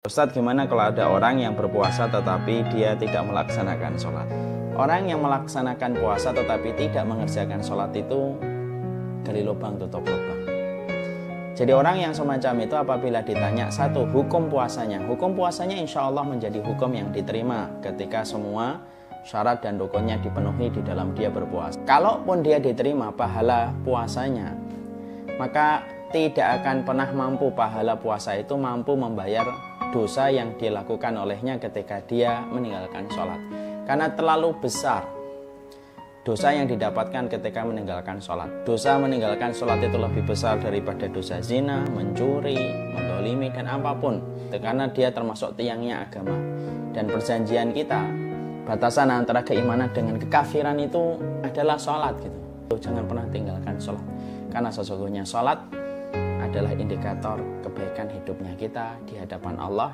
Ustadz gimana kalau ada orang yang berpuasa tetapi dia tidak melaksanakan sholat? Orang yang melaksanakan puasa tetapi tidak mengerjakan sholat itu Gali lubang tutup lubang. Jadi orang yang semacam itu apabila ditanya satu hukum puasanya? Hukum puasanya insya Allah menjadi hukum yang diterima ketika semua syarat dan rukunnya dipenuhi di dalam dia berpuasa. Kalaupun dia diterima pahala puasanya Maka tidak akan pernah mampu pahala puasa itu mampu membayar dosa yang dilakukan olehnya ketika dia meninggalkan sholat. Karena terlalu besar dosa yang didapatkan ketika meninggalkan sholat. Dosa meninggalkan sholat itu lebih besar daripada dosa zina, mencuri, mendolimi dan apa pun. Karena dia termasuk tiangnya agama. Dan perjanjian kita batasan antara keimanan dengan kekafiran itu adalah sholat gitu. Jangan pernah tinggalkan sholat. Karena sesungguhnya sholat adalah indikator kebaikan hidupnya kita di hadapan Allah